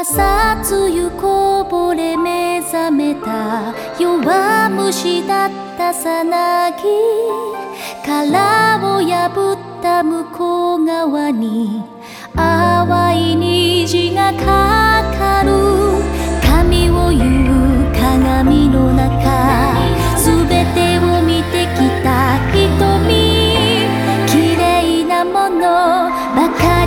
朝露こぼれ目覚めた弱虫だったさなぎ。殻を破った向こう側に淡い虹がかかる。髪を言う鏡の中。すべてを見てきた瞳。綺麗なもの。ばかり